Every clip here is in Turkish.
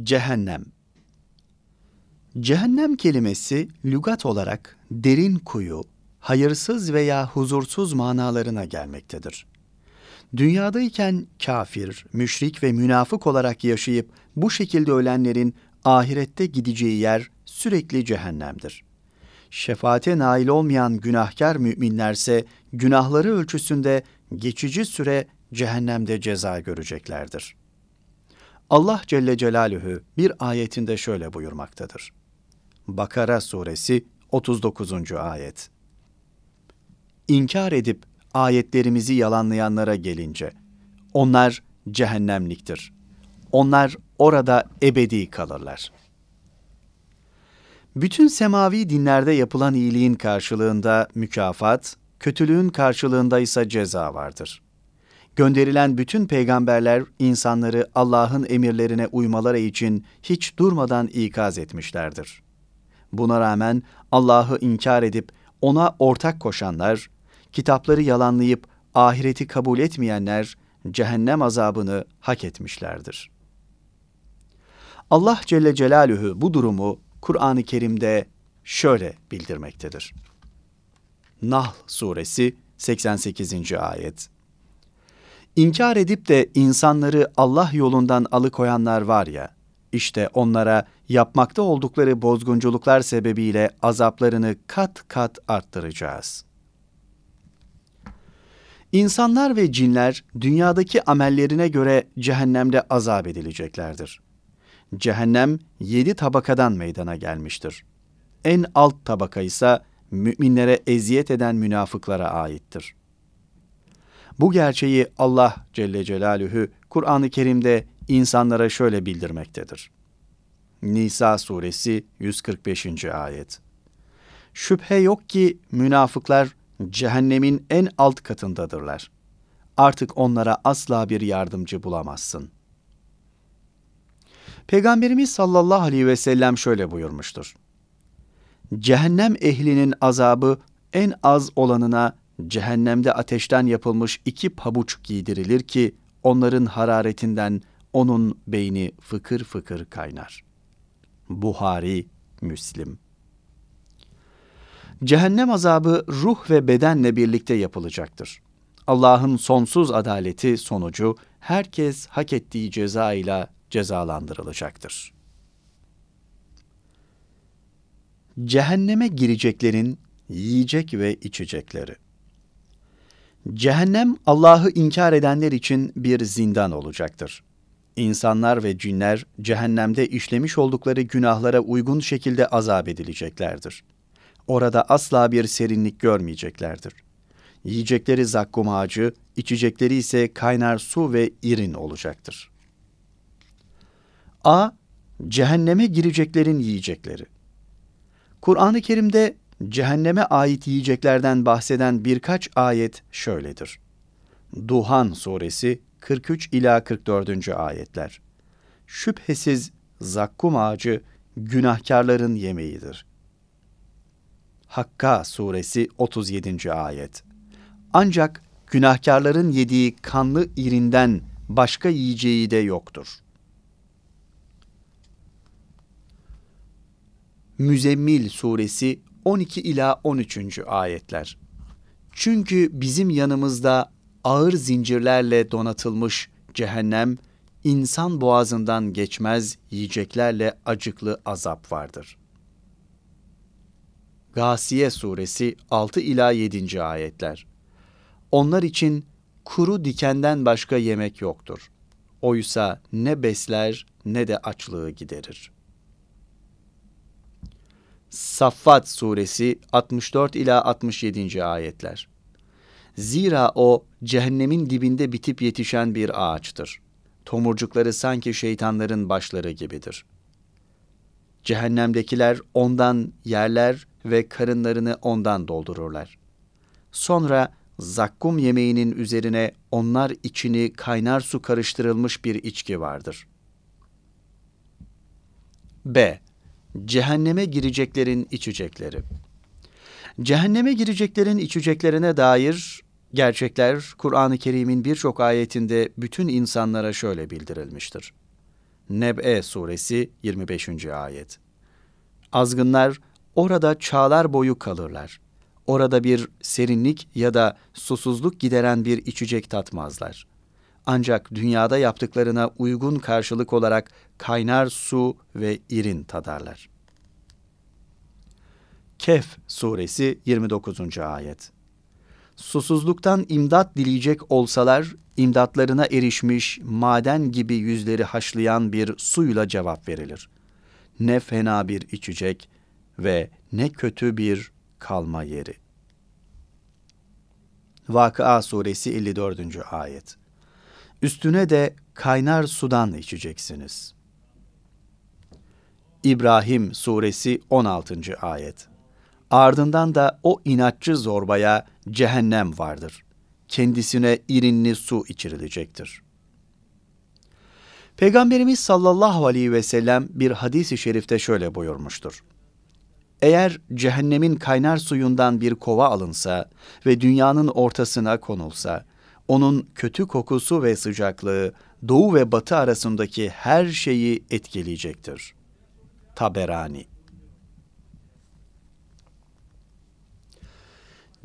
Cehennem Cehennem kelimesi lügat olarak derin kuyu, hayırsız veya huzursuz manalarına gelmektedir. Dünyadayken kafir, müşrik ve münafık olarak yaşayıp bu şekilde ölenlerin ahirette gideceği yer sürekli cehennemdir. Şefaate nail olmayan günahkar müminlerse günahları ölçüsünde geçici süre cehennemde ceza göreceklerdir. Allah Celle Celaluhu bir ayetinde şöyle buyurmaktadır. Bakara suresi 39. ayet. İnkar edip ayetlerimizi yalanlayanlara gelince, onlar cehennemliktir. Onlar orada ebedi kalırlar. Bütün semavi dinlerde yapılan iyiliğin karşılığında mükafat, kötülüğün karşılığında ise ceza vardır. Gönderilen bütün peygamberler insanları Allah'ın emirlerine uymaları için hiç durmadan ikaz etmişlerdir. Buna rağmen Allah'ı inkar edip ona ortak koşanlar, kitapları yalanlayıp ahireti kabul etmeyenler cehennem azabını hak etmişlerdir. Allah Celle Celaluhu bu durumu Kur'an-ı Kerim'de şöyle bildirmektedir. Nahl suresi 88. ayet. İnkar edip de insanları Allah yolundan alıkoyanlar var ya, işte onlara yapmakta oldukları bozgunculuklar sebebiyle azaplarını kat kat arttıracağız. İnsanlar ve cinler dünyadaki amellerine göre cehennemde azap edileceklerdir. Cehennem yedi tabakadan meydana gelmiştir. En alt tabaka ise müminlere eziyet eden münafıklara aittir. Bu gerçeği Allah Celle Celaluhu Kur'an-ı Kerim'de insanlara şöyle bildirmektedir. Nisa suresi 145. ayet. Şüphe yok ki münafıklar cehennemin en alt katındadırlar. Artık onlara asla bir yardımcı bulamazsın. Peygamberimiz sallallahu aleyhi ve sellem şöyle buyurmuştur. Cehennem ehlinin azabı en az olanına cehennemde ateşten yapılmış iki pabuç giydirilir ki onların hararetinden onun beyni fıkır fıkır kaynar. Buhari, Müslim Cehennem azabı ruh ve bedenle birlikte yapılacaktır. Allah'ın sonsuz adaleti sonucu herkes hak ettiği ceza ile cezalandırılacaktır. Cehenneme gireceklerin yiyecek ve içecekleri. Cehennem Allah'ı inkar edenler için bir zindan olacaktır. İnsanlar ve cinler cehennemde işlemiş oldukları günahlara uygun şekilde azap edileceklerdir. Orada asla bir serinlik görmeyeceklerdir. Yiyecekleri zakkum ağacı, içecekleri ise kaynar su ve irin olacaktır. A. Cehenneme gireceklerin yiyecekleri. Kur'an-ı Kerim'de cehenneme ait yiyeceklerden bahseden birkaç ayet şöyledir. Duhan suresi 43 ila 44. ayetler. Şüphesiz zakkum ağacı günahkarların yemeğidir. Hakka suresi 37. ayet. Ancak günahkarların yediği kanlı irinden başka yiyeceği de yoktur. Müzemmil suresi 12 ila 13. ayetler. Çünkü bizim yanımızda ağır zincirlerle donatılmış cehennem insan boğazından geçmez yiyeceklerle acıklı azap vardır. Gasiye suresi 6 ila 7. ayetler. Onlar için kuru dikenden başka yemek yoktur. Oysa ne besler ne de açlığı giderir. Saffat suresi 64 ila 67. ayetler. Zira o cehennemin dibinde bitip yetişen bir ağaçtır. Tomurcukları sanki şeytanların başları gibidir. Cehennemdekiler ondan yerler ve karınlarını ondan doldururlar. Sonra zakkum yemeğinin üzerine onlar içini kaynar su karıştırılmış bir içki vardır. B. Cehenneme gireceklerin içecekleri. Cehenneme gireceklerin içeceklerine dair gerçekler Kur'an-ı Kerim'in birçok ayetinde bütün insanlara şöyle bildirilmiştir. Neb'e suresi 25. ayet. Azgınlar orada çağlar boyu kalırlar. Orada bir serinlik ya da susuzluk gideren bir içecek tatmazlar. Ancak dünyada yaptıklarına uygun karşılık olarak kaynar su ve irin tadarlar. Kehf suresi 29. ayet. Susuzluktan imdat dileyecek olsalar, imdatlarına erişmiş maden gibi yüzleri haşlayan bir suyla cevap verilir. Ne fena bir içecek ve ne kötü bir kalma yeri. Vakıa suresi 54. ayet. Üstüne de kaynar sudan içeceksiniz. İbrahim suresi 16. ayet. Ardından da o inatçı zorbaya cehennem vardır. Kendisine irinli su içirilecektir. Peygamberimiz sallallahu aleyhi ve sellem bir hadis-i şerifte şöyle buyurmuştur. Eğer cehennemin kaynar suyundan bir kova alınsa ve dünyanın ortasına konulsa, onun kötü kokusu ve sıcaklığı doğu ve batı arasındaki her şeyi etkileyecektir. Taberani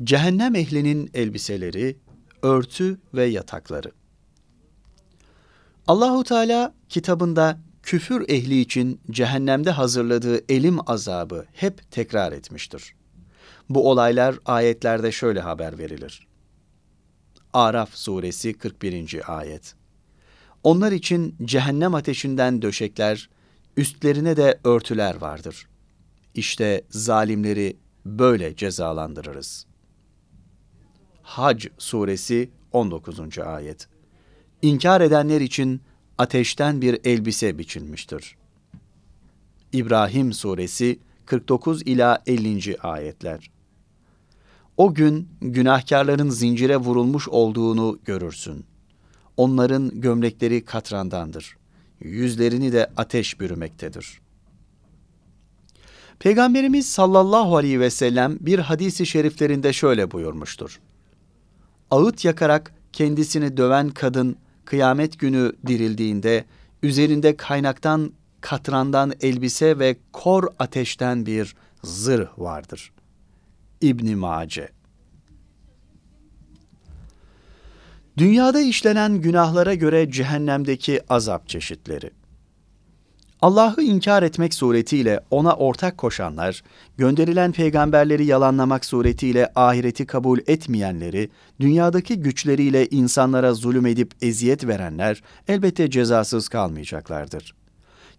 Cehennem ehlinin elbiseleri, örtü ve yatakları. Allahu Teala kitabında küfür ehli için cehennemde hazırladığı elim azabı hep tekrar etmiştir. Bu olaylar ayetlerde şöyle haber verilir. Araf suresi 41. ayet. Onlar için cehennem ateşinden döşekler, üstlerine de örtüler vardır. İşte zalimleri böyle cezalandırırız. Hac suresi 19. ayet. İnkar edenler için ateşten bir elbise biçilmiştir. İbrahim suresi 49 ila 50. ayetler. O gün günahkarların zincire vurulmuş olduğunu görürsün. Onların gömlekleri katrandandır. Yüzlerini de ateş bürümektedir. Peygamberimiz sallallahu aleyhi ve sellem bir hadisi şeriflerinde şöyle buyurmuştur ağıt yakarak kendisini döven kadın kıyamet günü dirildiğinde üzerinde kaynaktan katrandan elbise ve kor ateşten bir zırh vardır. İbn Mace Dünyada işlenen günahlara göre cehennemdeki azap çeşitleri. Allah'ı inkar etmek suretiyle ona ortak koşanlar, gönderilen peygamberleri yalanlamak suretiyle ahireti kabul etmeyenleri, dünyadaki güçleriyle insanlara zulüm edip eziyet verenler elbette cezasız kalmayacaklardır.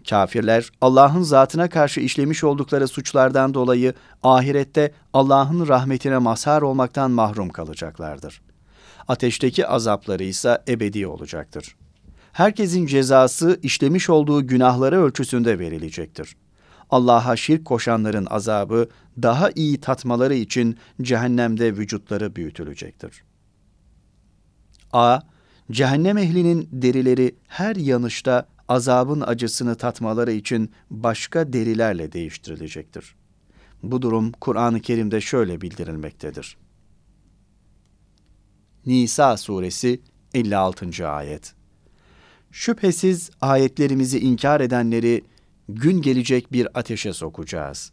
Kafirler Allah'ın zatına karşı işlemiş oldukları suçlardan dolayı ahirette Allah'ın rahmetine mazhar olmaktan mahrum kalacaklardır. Ateşteki azapları ise ebedi olacaktır herkesin cezası işlemiş olduğu günahları ölçüsünde verilecektir. Allah'a şirk koşanların azabı daha iyi tatmaları için cehennemde vücutları büyütülecektir. A. Cehennem ehlinin derileri her yanışta azabın acısını tatmaları için başka derilerle değiştirilecektir. Bu durum Kur'an-ı Kerim'de şöyle bildirilmektedir. Nisa suresi 56. ayet Şüphesiz ayetlerimizi inkar edenleri gün gelecek bir ateşe sokacağız.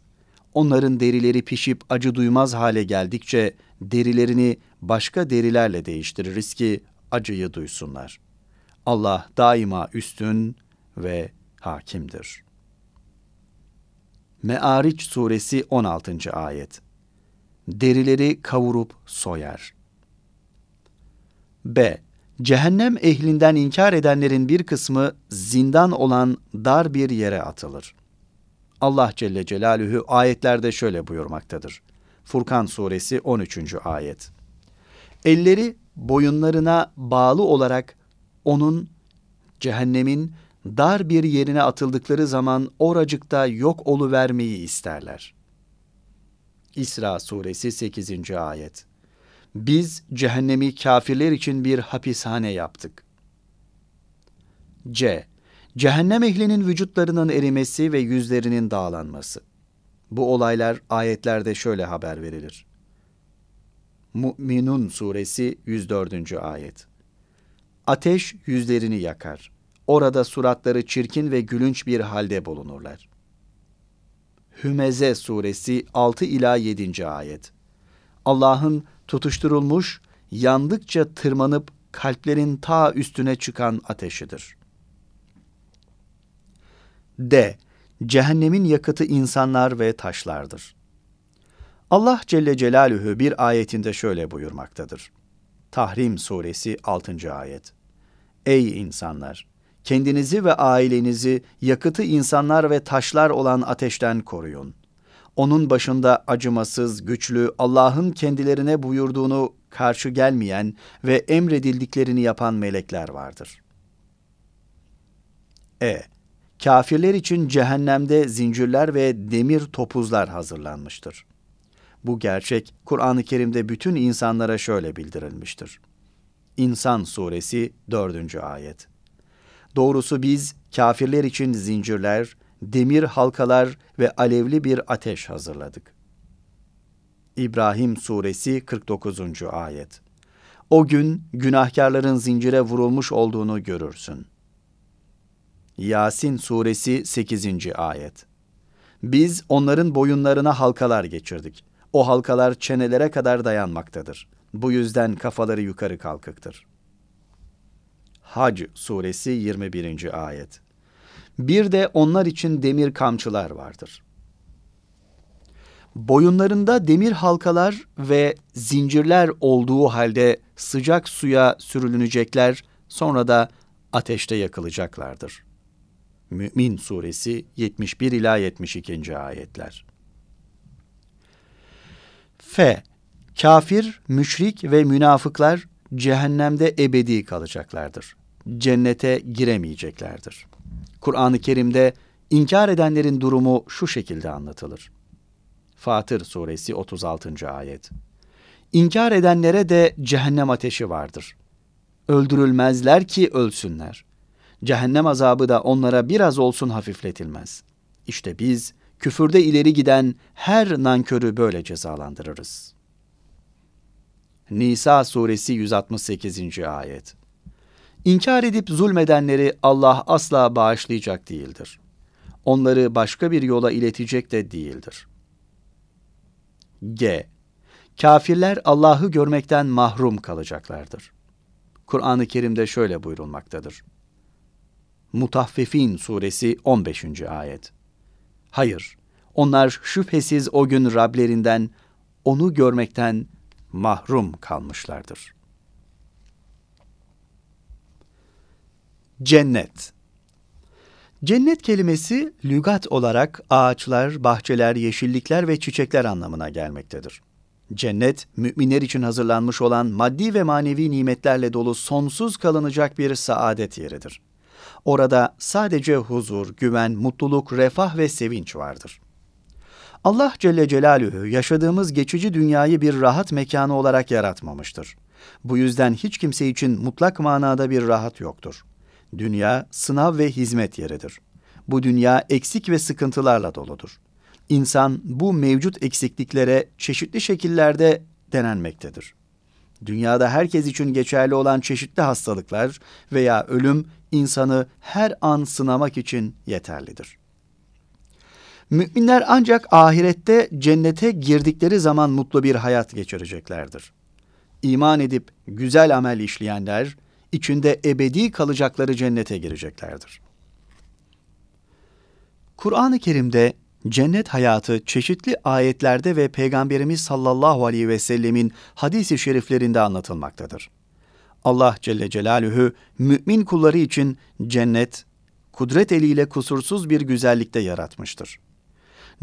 Onların derileri pişip acı duymaz hale geldikçe derilerini başka derilerle değiştiririz ki acıyı duysunlar. Allah daima üstün ve hakimdir. Me'ariç suresi 16. ayet. Derileri kavurup soyar. B. Cehennem ehlinden inkar edenlerin bir kısmı zindan olan dar bir yere atılır. Allah Celle Celaluhu ayetlerde şöyle buyurmaktadır. Furkan suresi 13. ayet. Elleri boyunlarına bağlı olarak onun cehennemin dar bir yerine atıldıkları zaman oracıkta yok olu vermeyi isterler. İsra suresi 8. ayet. Biz cehennemi kafirler için bir hapishane yaptık. C. Cehennem ehlinin vücutlarının erimesi ve yüzlerinin dağlanması. Bu olaylar ayetlerde şöyle haber verilir. Mü'minun suresi 104. ayet. Ateş yüzlerini yakar. Orada suratları çirkin ve gülünç bir halde bulunurlar. Hümeze suresi 6 ila 7. ayet. Allah'ın tutuşturulmuş, yandıkça tırmanıp kalplerin ta üstüne çıkan ateşidir. D. Cehennemin yakıtı insanlar ve taşlardır. Allah Celle Celaluhu bir ayetinde şöyle buyurmaktadır. Tahrim suresi 6. ayet. Ey insanlar! Kendinizi ve ailenizi yakıtı insanlar ve taşlar olan ateşten koruyun. Onun başında acımasız, güçlü, Allah'ın kendilerine buyurduğunu karşı gelmeyen ve emredildiklerini yapan melekler vardır. E. Kafirler için cehennemde zincirler ve demir topuzlar hazırlanmıştır. Bu gerçek Kur'an-ı Kerim'de bütün insanlara şöyle bildirilmiştir. İnsan Suresi 4. ayet. Doğrusu biz kafirler için zincirler, demir halkalar ve alevli bir ateş hazırladık. İbrahim Suresi 49. ayet. O gün günahkarların zincire vurulmuş olduğunu görürsün. Yasin Suresi 8. ayet. Biz onların boyunlarına halkalar geçirdik. O halkalar çenelere kadar dayanmaktadır. Bu yüzden kafaları yukarı kalkıktır. Hac suresi 21. ayet. Bir de onlar için demir kamçılar vardır. Boyunlarında demir halkalar ve zincirler olduğu halde sıcak suya sürülünecekler, sonra da ateşte yakılacaklardır. Mü'min suresi 71 ila 72. ayetler. F. Kafir, müşrik ve münafıklar cehennemde ebedi kalacaklardır. Cennete giremeyeceklerdir. Kur'an-ı Kerim'de inkar edenlerin durumu şu şekilde anlatılır. Fatır suresi 36. ayet. İnkar edenlere de cehennem ateşi vardır. Öldürülmezler ki ölsünler. Cehennem azabı da onlara biraz olsun hafifletilmez. İşte biz küfürde ileri giden her nankörü böyle cezalandırırız. Nisa suresi 168. ayet. İnkar edip zulmedenleri Allah asla bağışlayacak değildir. Onları başka bir yola iletecek de değildir. G. Kafirler Allah'ı görmekten mahrum kalacaklardır. Kur'an-ı Kerim'de şöyle buyurulmaktadır. Mutaffifin suresi 15. ayet. Hayır, onlar şüphesiz o gün Rablerinden onu görmekten mahrum kalmışlardır. Cennet Cennet kelimesi lügat olarak ağaçlar, bahçeler, yeşillikler ve çiçekler anlamına gelmektedir. Cennet, müminler için hazırlanmış olan maddi ve manevi nimetlerle dolu sonsuz kalınacak bir saadet yeridir. Orada sadece huzur, güven, mutluluk, refah ve sevinç vardır. Allah Celle Celaluhu yaşadığımız geçici dünyayı bir rahat mekanı olarak yaratmamıştır. Bu yüzden hiç kimse için mutlak manada bir rahat yoktur. Dünya sınav ve hizmet yeridir. Bu dünya eksik ve sıkıntılarla doludur. İnsan bu mevcut eksikliklere çeşitli şekillerde denenmektedir. Dünyada herkes için geçerli olan çeşitli hastalıklar veya ölüm insanı her an sınamak için yeterlidir. Müminler ancak ahirette cennete girdikleri zaman mutlu bir hayat geçireceklerdir. İman edip güzel amel işleyenler, içinde ebedi kalacakları cennete gireceklerdir. Kur'an-ı Kerim'de cennet hayatı çeşitli ayetlerde ve Peygamberimiz sallallahu aleyhi ve sellemin hadisi şeriflerinde anlatılmaktadır. Allah Celle Celaluhu mümin kulları için cennet, kudret eliyle kusursuz bir güzellikte yaratmıştır.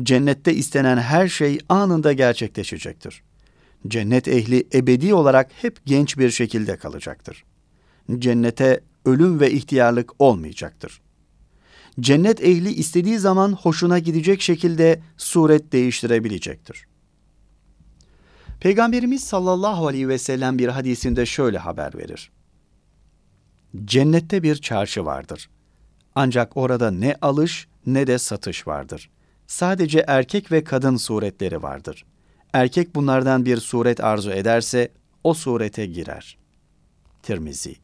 Cennette istenen her şey anında gerçekleşecektir. Cennet ehli ebedi olarak hep genç bir şekilde kalacaktır. Cennete ölüm ve ihtiyarlık olmayacaktır. Cennet ehli istediği zaman hoşuna gidecek şekilde suret değiştirebilecektir. Peygamberimiz sallallahu aleyhi ve sellem bir hadisinde şöyle haber verir. Cennette bir çarşı vardır. Ancak orada ne alış ne de satış vardır. Sadece erkek ve kadın suretleri vardır. Erkek bunlardan bir suret arzu ederse o surete girer. Tirmizi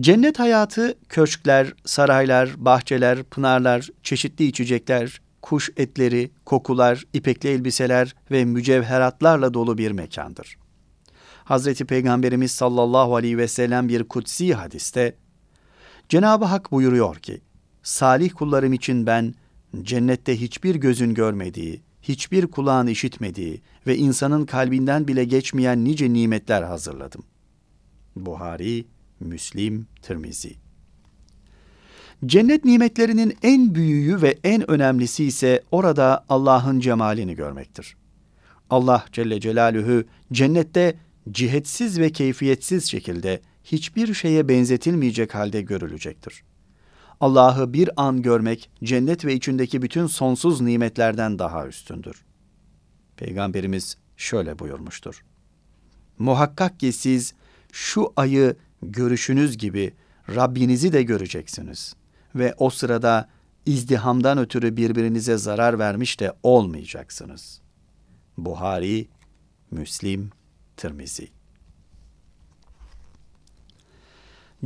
Cennet hayatı köşkler, saraylar, bahçeler, pınarlar, çeşitli içecekler, kuş etleri, kokular, ipekli elbiseler ve mücevheratlarla dolu bir mekandır. Hazreti Peygamberimiz sallallahu aleyhi ve sellem bir kutsi hadiste Cenab-ı Hak buyuruyor ki, salih kullarım için ben cennette hiçbir gözün görmediği, hiçbir kulağın işitmediği ve insanın kalbinden bile geçmeyen nice nimetler hazırladım. Buhari, Müslim, Tirmizi. Cennet nimetlerinin en büyüğü ve en önemlisi ise orada Allah'ın cemalini görmektir. Allah Celle Celaluhu cennette cihetsiz ve keyfiyetsiz şekilde hiçbir şeye benzetilmeyecek halde görülecektir. Allah'ı bir an görmek cennet ve içindeki bütün sonsuz nimetlerden daha üstündür. Peygamberimiz şöyle buyurmuştur. Muhakkak ki siz şu ayı görüşünüz gibi Rabbinizi de göreceksiniz ve o sırada izdihamdan ötürü birbirinize zarar vermiş de olmayacaksınız. Buhari, Müslim, Tirmizi.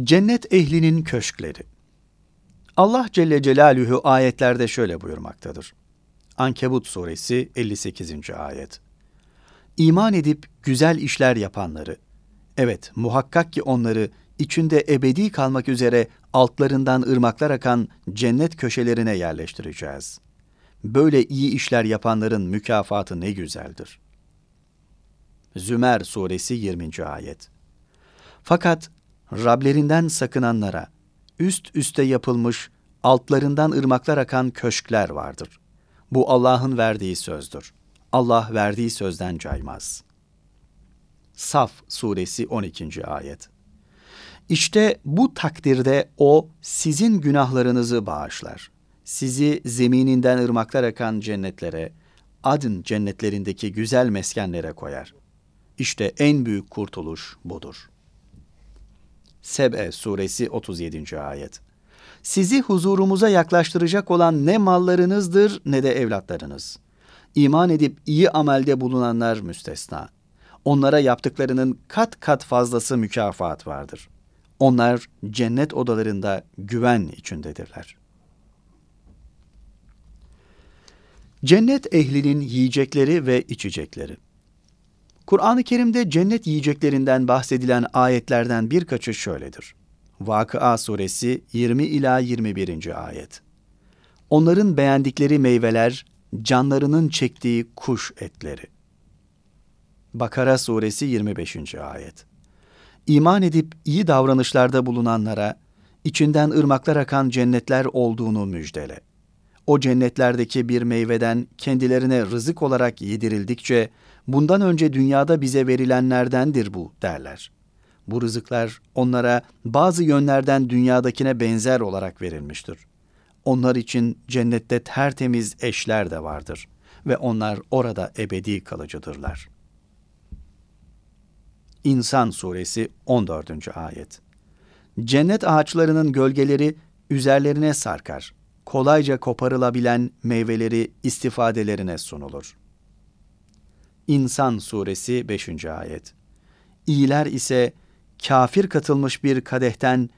Cennet ehlinin köşkleri. Allah Celle Celaluhu ayetlerde şöyle buyurmaktadır. Ankebut suresi 58. ayet. İman edip güzel işler yapanları, evet muhakkak ki onları içinde ebedi kalmak üzere altlarından ırmaklar akan cennet köşelerine yerleştireceğiz. Böyle iyi işler yapanların mükafatı ne güzeldir. Zümer suresi 20. ayet. Fakat Rablerinden sakınanlara üst üste yapılmış, altlarından ırmaklar akan köşkler vardır. Bu Allah'ın verdiği sözdür. Allah verdiği sözden caymaz. Saf suresi 12. ayet. İşte bu takdirde o sizin günahlarınızı bağışlar. Sizi zemininden ırmaklar akan cennetlere, adın cennetlerindeki güzel meskenlere koyar. İşte en büyük kurtuluş budur. Seb'e suresi 37. ayet. Sizi huzurumuza yaklaştıracak olan ne mallarınızdır ne de evlatlarınız. İman edip iyi amelde bulunanlar müstesna. Onlara yaptıklarının kat kat fazlası mükafat vardır. Onlar cennet odalarında güven içindedirler. Cennet ehlinin yiyecekleri ve içecekleri. Kur'an-ı Kerim'de cennet yiyeceklerinden bahsedilen ayetlerden birkaçı şöyledir. Vakıa suresi 20 ila 21. ayet. Onların beğendikleri meyveler canlarının çektiği kuş etleri. Bakara suresi 25. ayet. İman edip iyi davranışlarda bulunanlara içinden ırmaklar akan cennetler olduğunu müjdele. O cennetlerdeki bir meyveden kendilerine rızık olarak yedirildikçe bundan önce dünyada bize verilenlerdendir bu derler. Bu rızıklar onlara bazı yönlerden dünyadakine benzer olarak verilmiştir. Onlar için cennette tertemiz eşler de vardır ve onlar orada ebedi kalıcıdırlar. İnsan Suresi 14. Ayet Cennet ağaçlarının gölgeleri üzerlerine sarkar. Kolayca koparılabilen meyveleri istifadelerine sunulur. İnsan Suresi 5. Ayet İyiler ise kafir katılmış bir kadehten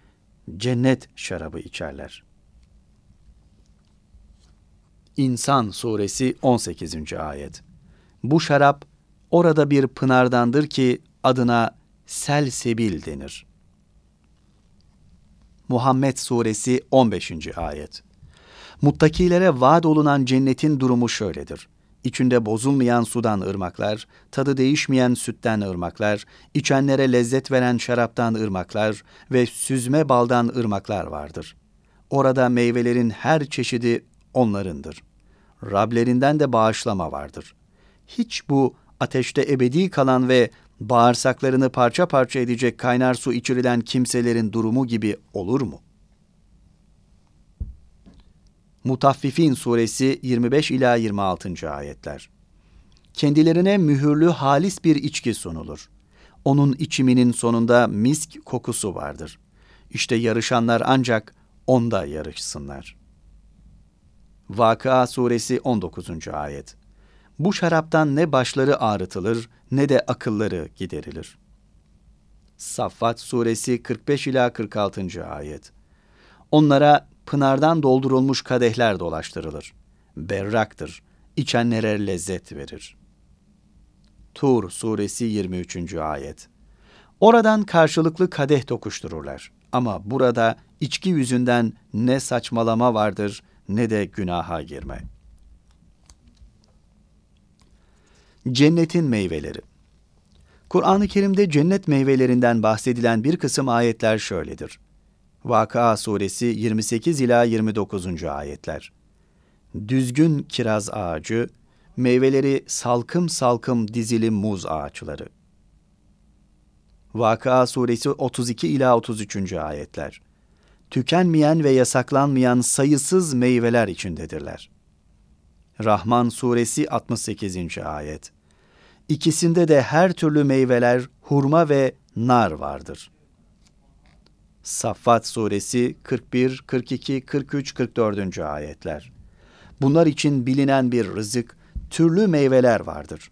cennet şarabı içerler. İnsan Suresi 18. Ayet Bu şarap orada bir pınardandır ki adına Selsebil denir. Muhammed Suresi 15. Ayet Muttakilere vaat olunan cennetin durumu şöyledir içinde bozulmayan sudan ırmaklar, tadı değişmeyen sütten ırmaklar, içenlere lezzet veren şaraptan ırmaklar ve süzme baldan ırmaklar vardır. Orada meyvelerin her çeşidi onlarındır. Rablerinden de bağışlama vardır. Hiç bu ateşte ebedi kalan ve bağırsaklarını parça parça edecek kaynar su içirilen kimselerin durumu gibi olur mu?'' Mutaffifin suresi 25 ila 26. ayetler. Kendilerine mühürlü halis bir içki sunulur. Onun içiminin sonunda misk kokusu vardır. İşte yarışanlar ancak onda yarışsınlar. Vakıa suresi 19. ayet. Bu şaraptan ne başları ağrıtılır ne de akılları giderilir. Saffat suresi 45 ila 46. ayet. Onlara pınardan doldurulmuş kadehler dolaştırılır. Berraktır, içenlere lezzet verir. Tur suresi 23. ayet. Oradan karşılıklı kadeh tokuştururlar. Ama burada içki yüzünden ne saçmalama vardır ne de günaha girme. Cennetin meyveleri Kur'an-ı Kerim'de cennet meyvelerinden bahsedilen bir kısım ayetler şöyledir. Vakıa suresi 28 ila 29. ayetler. Düzgün kiraz ağacı, meyveleri salkım salkım dizili muz ağaçları. Vakıa suresi 32 ila 33. ayetler. Tükenmeyen ve yasaklanmayan sayısız meyveler içindedirler. Rahman suresi 68. ayet. İkisinde de her türlü meyveler, hurma ve nar vardır. Saffat suresi 41, 42, 43, 44. ayetler. Bunlar için bilinen bir rızık, türlü meyveler vardır.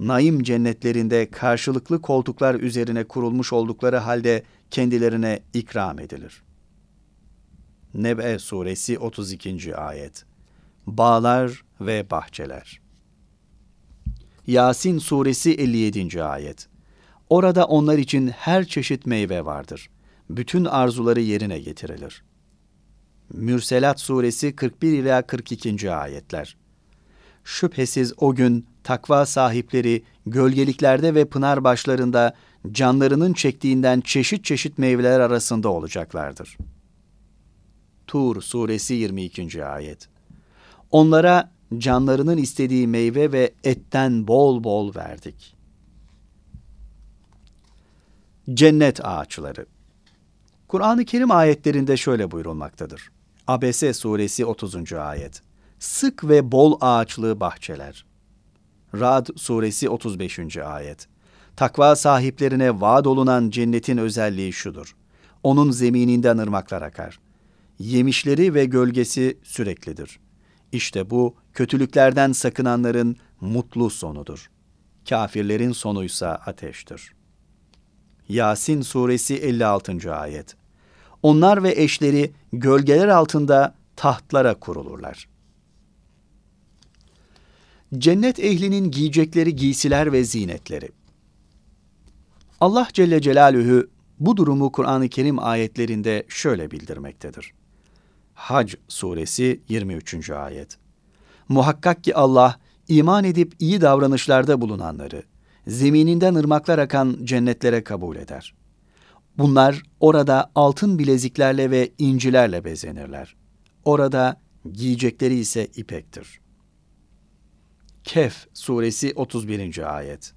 Naim cennetlerinde karşılıklı koltuklar üzerine kurulmuş oldukları halde kendilerine ikram edilir. Nebe suresi 32. ayet. Bağlar ve bahçeler. Yasin suresi 57. ayet. Orada onlar için her çeşit meyve vardır. Bütün arzuları yerine getirilir. Mürselat suresi 41 ila 42. ayetler. Şüphesiz o gün takva sahipleri gölgeliklerde ve pınar başlarında canlarının çektiğinden çeşit çeşit meyveler arasında olacaklardır. Tur suresi 22. ayet. Onlara canlarının istediği meyve ve etten bol bol verdik. Cennet ağaçları Kur'an-ı Kerim ayetlerinde şöyle buyurulmaktadır. Abese suresi 30. ayet. Sık ve bol ağaçlı bahçeler. Rad suresi 35. ayet. Takva sahiplerine vaad olunan cennetin özelliği şudur. Onun zemininden ırmaklar akar. Yemişleri ve gölgesi süreklidir. İşte bu kötülüklerden sakınanların mutlu sonudur. Kafirlerin sonuysa ateştir. Yasin suresi 56. ayet. Onlar ve eşleri gölgeler altında tahtlara kurulurlar. Cennet ehlinin giyecekleri giysiler ve zinetleri. Allah Celle Celaluhu bu durumu Kur'an-ı Kerim ayetlerinde şöyle bildirmektedir. Hac suresi 23. ayet. Muhakkak ki Allah iman edip iyi davranışlarda bulunanları zemininden ırmaklar akan cennetlere kabul eder. Bunlar orada altın bileziklerle ve incilerle bezenirler. Orada giyecekleri ise ipektir. Kehf suresi 31. ayet.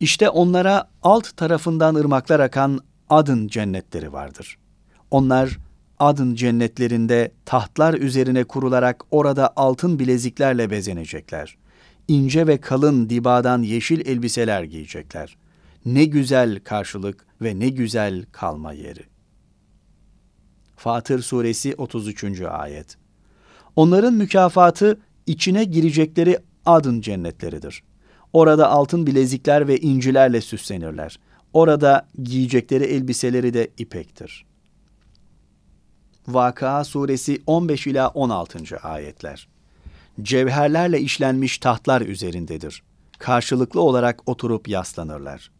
İşte onlara alt tarafından ırmaklar akan adın cennetleri vardır. Onlar adın cennetlerinde tahtlar üzerine kurularak orada altın bileziklerle bezenecekler. İnce ve kalın dibadan yeşil elbiseler giyecekler. Ne güzel karşılık ve ne güzel kalma yeri. Fatır suresi 33. ayet. Onların mükafatı içine girecekleri adın cennetleridir. Orada altın bilezikler ve incilerle süslenirler. Orada giyecekleri elbiseleri de ipektir. Vakıa suresi 15 ila 16. ayetler. Cevherlerle işlenmiş tahtlar üzerindedir. Karşılıklı olarak oturup yaslanırlar.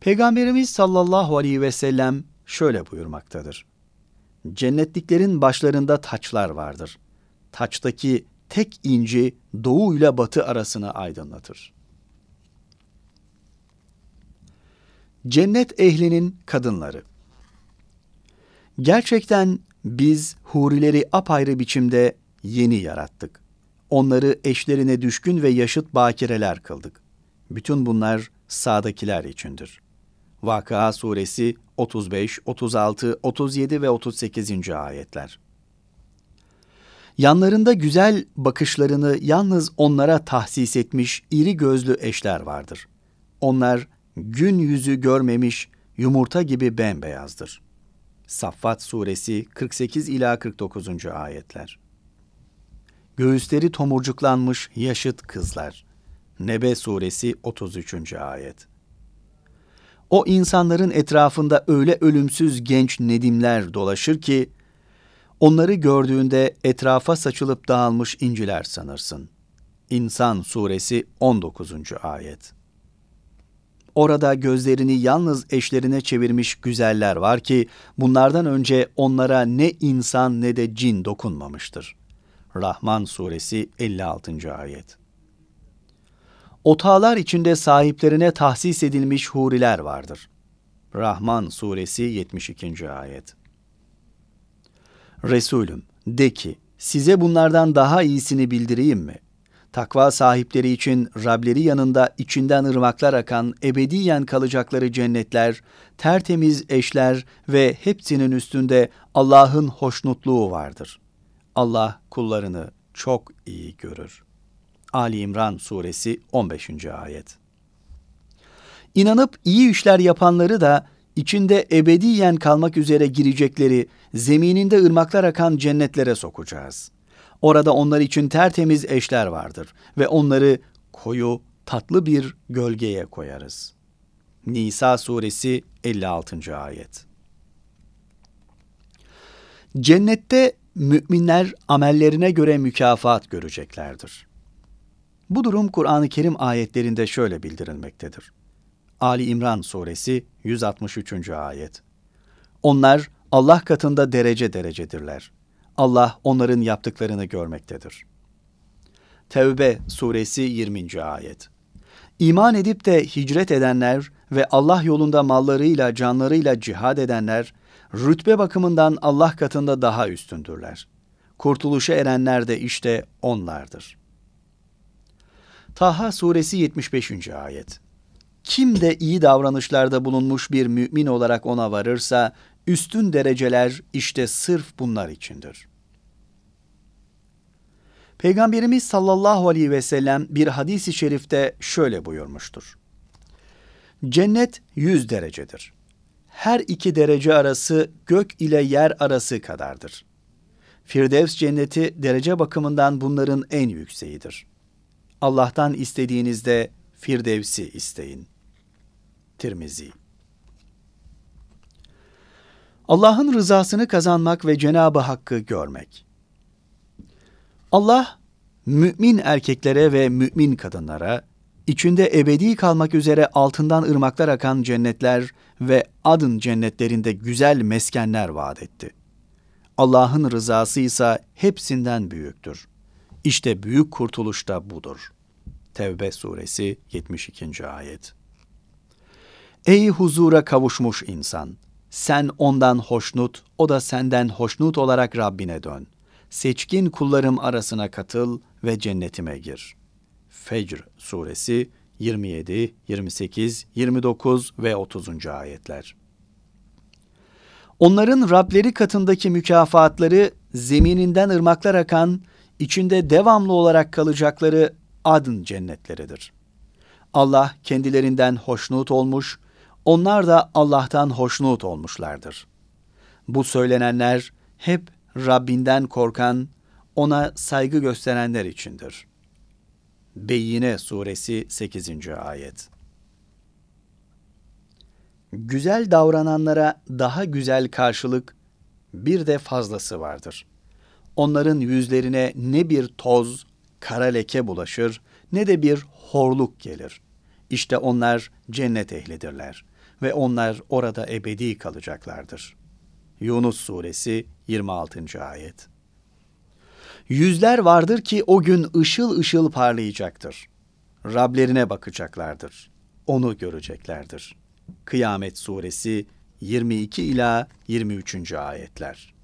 Peygamberimiz sallallahu aleyhi ve sellem şöyle buyurmaktadır. Cennetliklerin başlarında taçlar vardır. Taçtaki tek inci doğu ile batı arasını aydınlatır. Cennet ehlinin kadınları Gerçekten biz hurileri apayrı biçimde yeni yarattık. Onları eşlerine düşkün ve yaşıt bakireler kıldık. Bütün bunlar sağdakiler içindir. Vakıa suresi 35, 36, 37 ve 38. ayetler. Yanlarında güzel bakışlarını yalnız onlara tahsis etmiş iri gözlü eşler vardır. Onlar gün yüzü görmemiş yumurta gibi bembeyazdır. Saffat suresi 48 ila 49. ayetler. Göğüsleri tomurcuklanmış yaşıt kızlar. Nebe suresi 33. ayet. O insanların etrafında öyle ölümsüz genç nedimler dolaşır ki, onları gördüğünde etrafa saçılıp dağılmış inciler sanırsın. İnsan Suresi 19. Ayet Orada gözlerini yalnız eşlerine çevirmiş güzeller var ki, bunlardan önce onlara ne insan ne de cin dokunmamıştır. Rahman Suresi 56. Ayet Otağlar içinde sahiplerine tahsis edilmiş huriler vardır. Rahman Suresi 72. Ayet Resulüm, de ki, size bunlardan daha iyisini bildireyim mi? Takva sahipleri için Rableri yanında içinden ırmaklar akan ebediyen kalacakları cennetler, tertemiz eşler ve hepsinin üstünde Allah'ın hoşnutluğu vardır. Allah kullarını çok iyi görür. Ali İmran Suresi 15. Ayet İnanıp iyi işler yapanları da içinde ebediyen kalmak üzere girecekleri, zemininde ırmaklar akan cennetlere sokacağız. Orada onlar için tertemiz eşler vardır ve onları koyu, tatlı bir gölgeye koyarız. Nisa suresi 56. ayet. Cennette müminler amellerine göre mükafat göreceklerdir. Bu durum Kur'an-ı Kerim ayetlerinde şöyle bildirilmektedir. Ali İmran suresi 163. ayet. Onlar Allah katında derece derecedirler. Allah onların yaptıklarını görmektedir. Tevbe suresi 20. ayet. İman edip de hicret edenler ve Allah yolunda mallarıyla, canlarıyla cihad edenler, rütbe bakımından Allah katında daha üstündürler. Kurtuluşa erenler de işte onlardır. Taha suresi 75. ayet. Kim de iyi davranışlarda bulunmuş bir mümin olarak ona varırsa, üstün dereceler işte sırf bunlar içindir. Peygamberimiz sallallahu aleyhi ve sellem bir hadisi şerifte şöyle buyurmuştur. Cennet yüz derecedir. Her iki derece arası gök ile yer arası kadardır. Firdevs cenneti derece bakımından bunların en yükseğidir. Allah'tan istediğinizde Firdevs'i isteyin. Tirmizi Allah'ın rızasını kazanmak ve Cenabı Hakk'ı görmek. Allah mümin erkeklere ve mümin kadınlara içinde ebedi kalmak üzere altından ırmaklar akan cennetler ve adın cennetlerinde güzel meskenler vaat etti. Allah'ın rızası ise hepsinden büyüktür. İşte büyük kurtuluş da budur. Tevbe suresi 72. ayet. Ey huzura kavuşmuş insan! Sen ondan hoşnut, o da senden hoşnut olarak Rabbine dön. Seçkin kullarım arasına katıl ve cennetime gir. Fecr suresi 27, 28, 29 ve 30. ayetler. Onların Rableri katındaki mükafatları zemininden ırmaklar akan, içinde devamlı olarak kalacakları adın cennetleridir. Allah kendilerinden hoşnut olmuş, onlar da Allah'tan hoşnut olmuşlardır. Bu söylenenler hep Rabbinden korkan, ona saygı gösterenler içindir. Beyyine Suresi 8. Ayet Güzel davrananlara daha güzel karşılık bir de fazlası vardır. Onların yüzlerine ne bir toz, kara leke bulaşır ne de bir horluk gelir. İşte onlar cennet ehlidirler ve onlar orada ebedi kalacaklardır. Yunus Suresi 26. Ayet Yüzler vardır ki o gün ışıl ışıl parlayacaktır. Rablerine bakacaklardır. Onu göreceklerdir. Kıyamet Suresi 22 ila 23. ayetler.